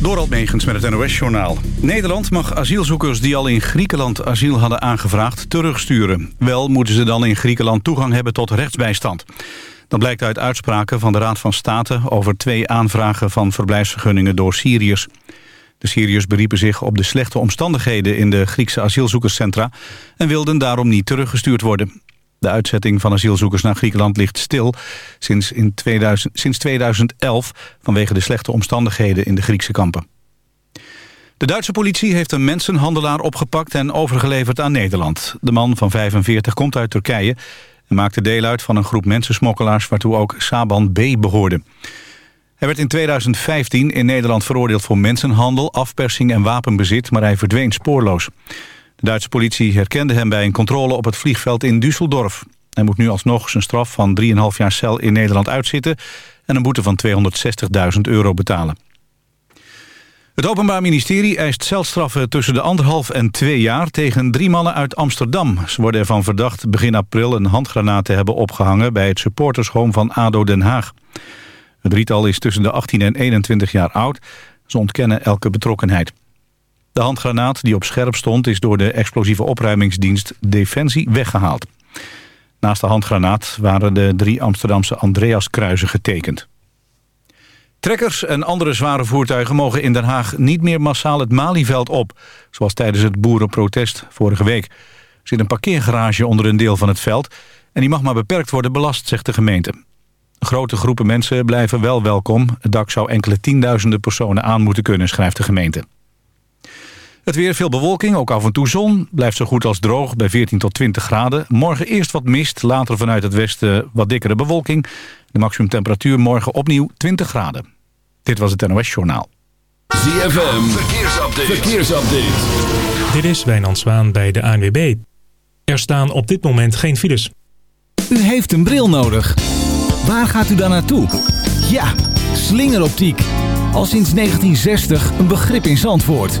Dorald Megens met het NOS-journaal. Nederland mag asielzoekers die al in Griekenland asiel hadden aangevraagd terugsturen. Wel moeten ze dan in Griekenland toegang hebben tot rechtsbijstand. Dat blijkt uit uitspraken van de Raad van State... over twee aanvragen van verblijfsvergunningen door Syriërs. De Syriërs beriepen zich op de slechte omstandigheden... in de Griekse asielzoekerscentra... en wilden daarom niet teruggestuurd worden. De uitzetting van asielzoekers naar Griekenland ligt stil sinds, in 2000, sinds 2011 vanwege de slechte omstandigheden in de Griekse kampen. De Duitse politie heeft een mensenhandelaar opgepakt en overgeleverd aan Nederland. De man van 45 komt uit Turkije en maakte deel uit van een groep mensensmokkelaars waartoe ook Saban B. behoorde. Hij werd in 2015 in Nederland veroordeeld voor mensenhandel, afpersing en wapenbezit, maar hij verdween spoorloos. De Duitse politie herkende hem bij een controle op het vliegveld in Düsseldorf. Hij moet nu alsnog zijn straf van 3,5 jaar cel in Nederland uitzitten... en een boete van 260.000 euro betalen. Het Openbaar Ministerie eist celstraffen tussen de anderhalf en twee jaar... tegen drie mannen uit Amsterdam. Ze worden ervan verdacht begin april een handgranaat te hebben opgehangen... bij het supportershome van ADO Den Haag. Het drietal is tussen de 18 en 21 jaar oud. Ze ontkennen elke betrokkenheid. De handgranaat die op scherp stond is door de explosieve opruimingsdienst Defensie weggehaald. Naast de handgranaat waren de drie Amsterdamse Andreaskruizen getekend. Trekkers en andere zware voertuigen mogen in Den Haag niet meer massaal het Malieveld op, zoals tijdens het boerenprotest vorige week. Er zit een parkeergarage onder een deel van het veld en die mag maar beperkt worden belast, zegt de gemeente. Grote groepen mensen blijven wel welkom. Het dak zou enkele tienduizenden personen aan moeten kunnen, schrijft de gemeente. Het weer, veel bewolking, ook af en toe zon. Blijft zo goed als droog bij 14 tot 20 graden. Morgen eerst wat mist, later vanuit het westen wat dikkere bewolking. De maximumtemperatuur morgen opnieuw 20 graden. Dit was het NOS Journaal. ZFM, verkeersupdate. verkeersupdate. Dit is Wijnand Zwaan bij de ANWB. Er staan op dit moment geen files. U heeft een bril nodig. Waar gaat u dan naartoe? Ja, slingeroptiek. Al sinds 1960 een begrip in Zandvoort.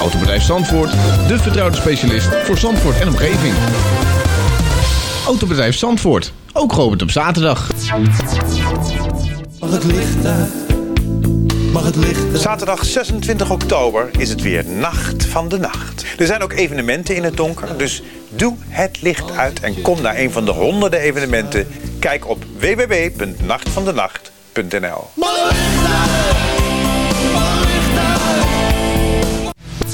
Autobedrijf Zandvoort, de vertrouwde specialist voor Zandvoort en omgeving. Autobedrijf Zandvoort, ook geopend op zaterdag. Mag het licht uit? Mag het licht uit? Zaterdag 26 oktober is het weer Nacht van de Nacht. Er zijn ook evenementen in het donker, dus doe het licht uit en kom naar een van de honderden evenementen. Kijk op www.nachtvandenacht.nl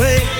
Way.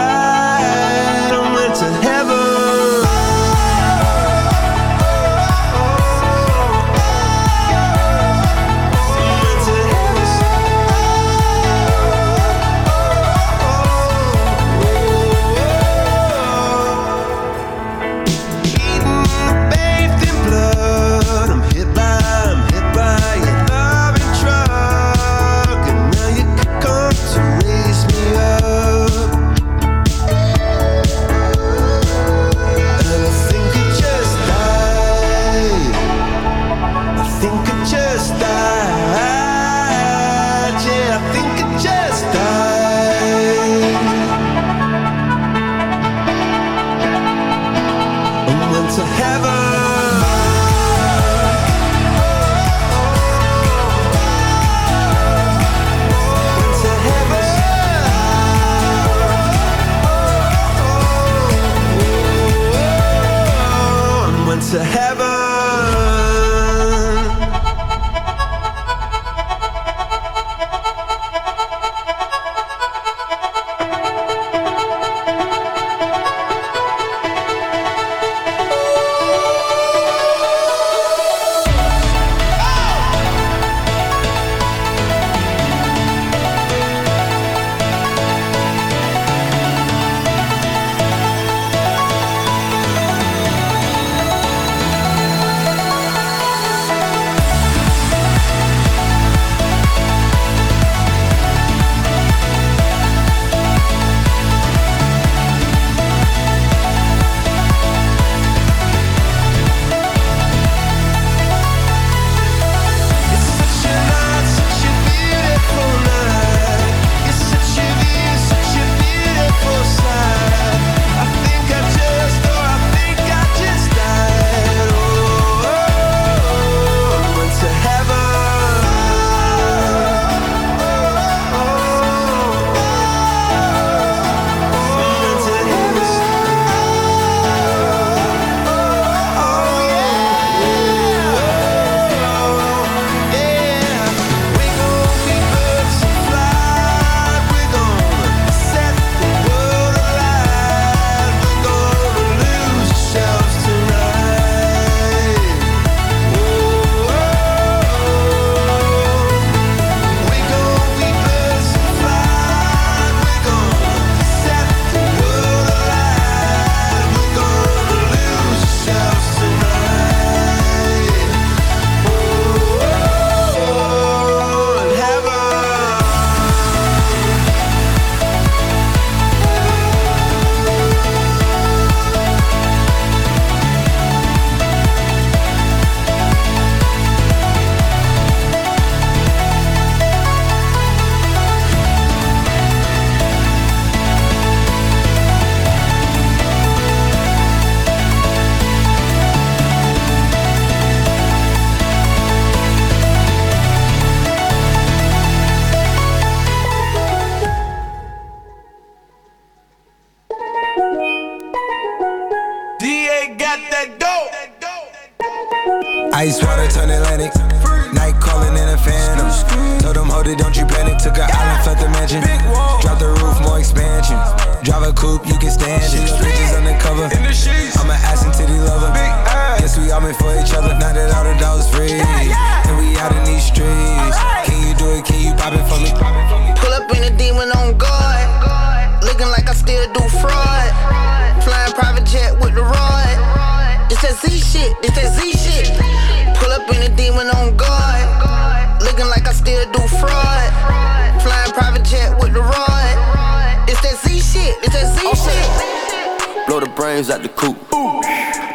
Shit. Blow the coop.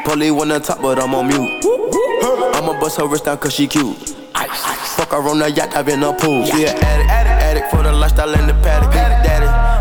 Polly one on top, but I'm on mute. I'ma bust her wrist down cause she cute. Fuck her on the yacht, I've been a pool. She an addict, addict, addict for the lifestyle in the paddock.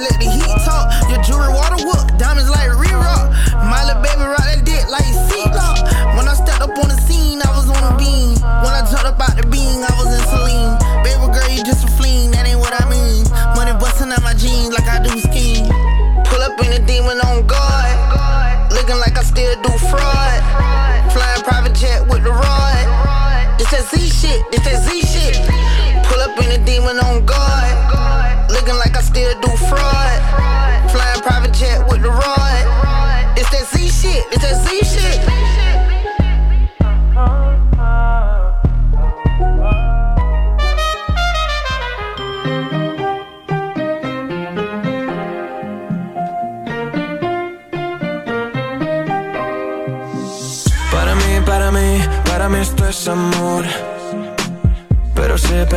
Let the heat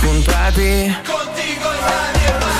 contati Contigo y nadie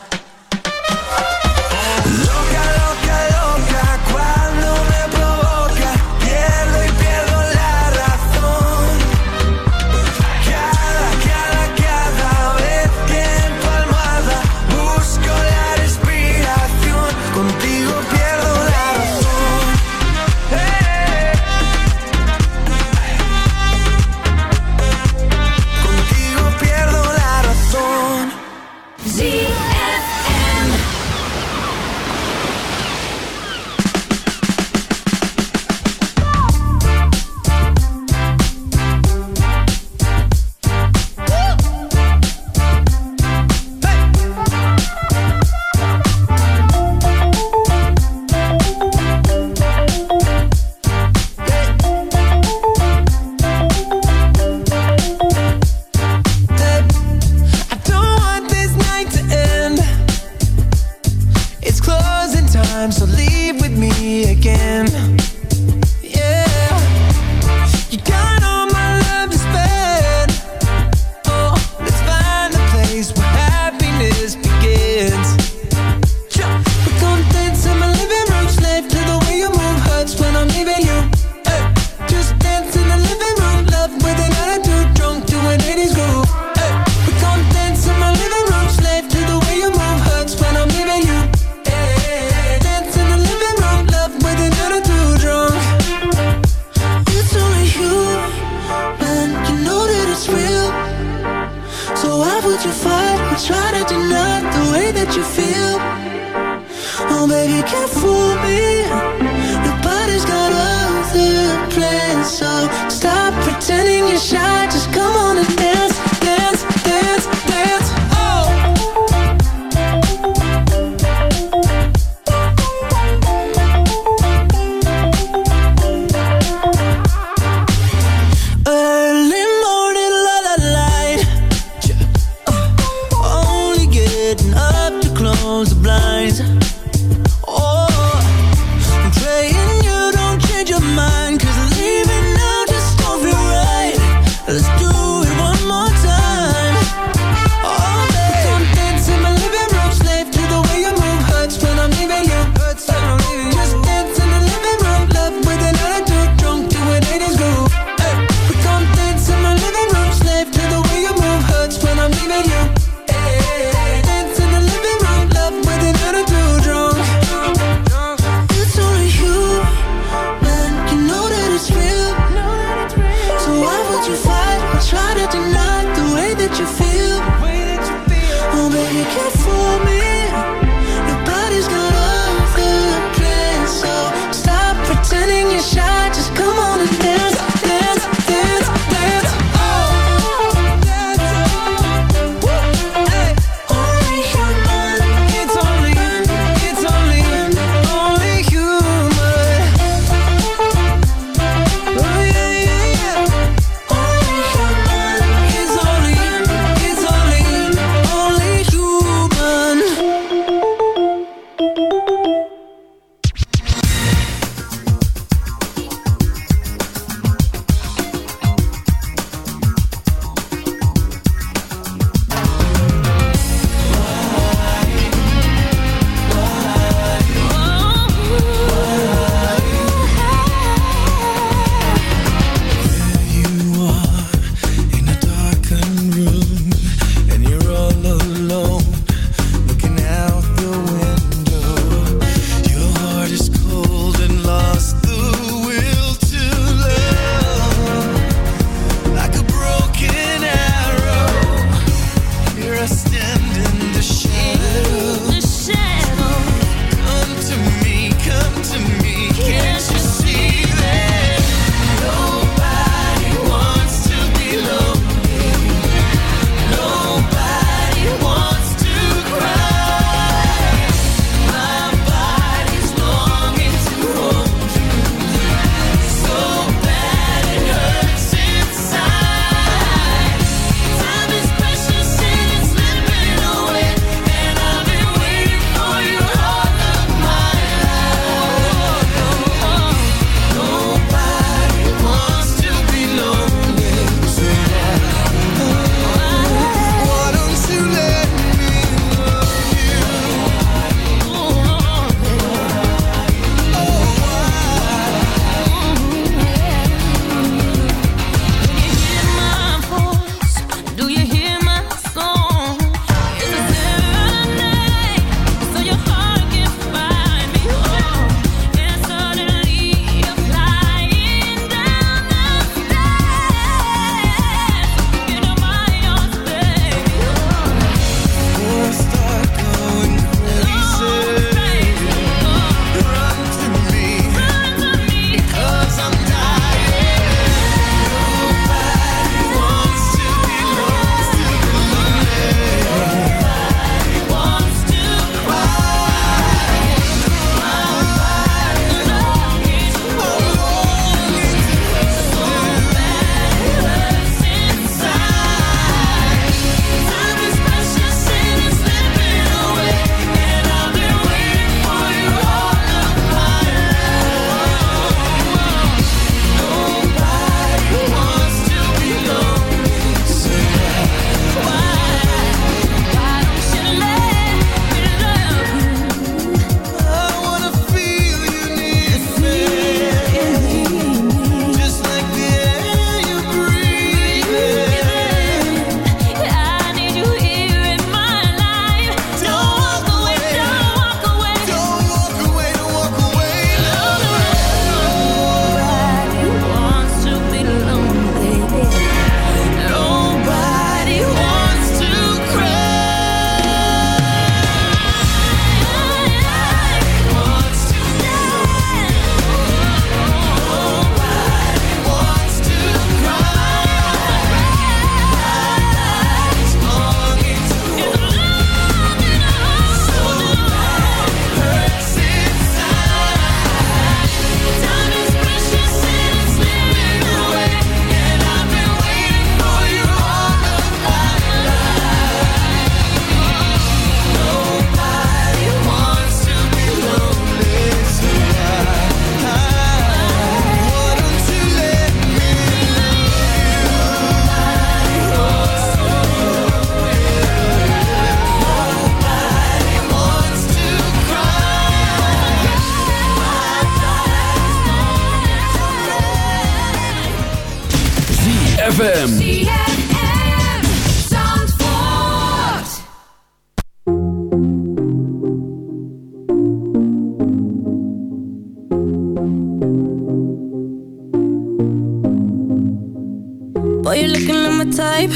Type.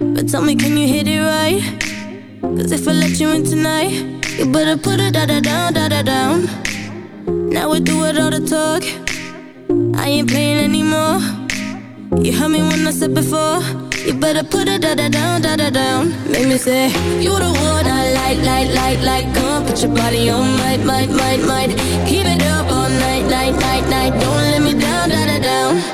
But tell me, can you hit it right? Cause if I let you in tonight, you better put it da da down, da da down. Now we do it all the talk. I ain't playing anymore. You heard me when I said before. You better put it da da down, da da down. Make me say, You the one I like, like, like, like. Come put your body on, might, might, might, might. Keep it up all night, night, night, night. Don't let me down, da da down.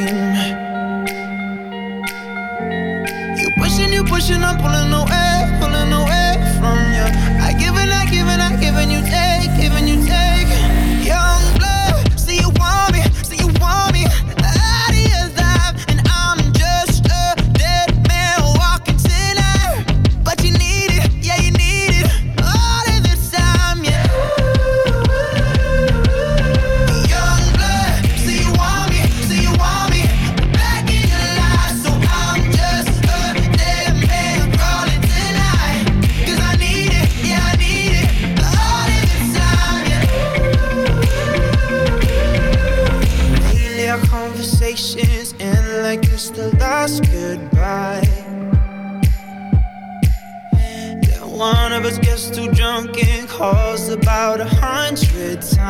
I'm on no new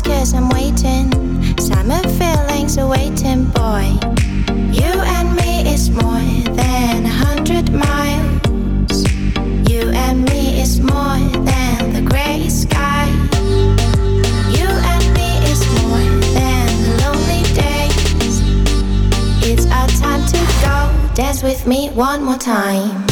cause I'm waiting. Summer feelings are waiting, boy. You and me is more than a hundred miles. You and me is more than the grey sky. You and me is more than the lonely days. It's our time to go. Dance with me one more time.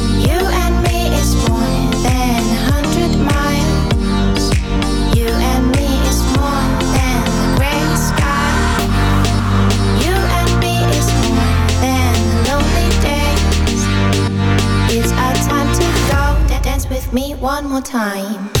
me one more time.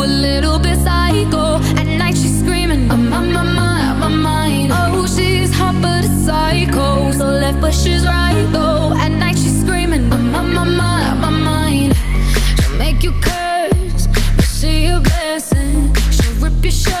show.